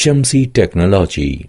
Shamsi Technology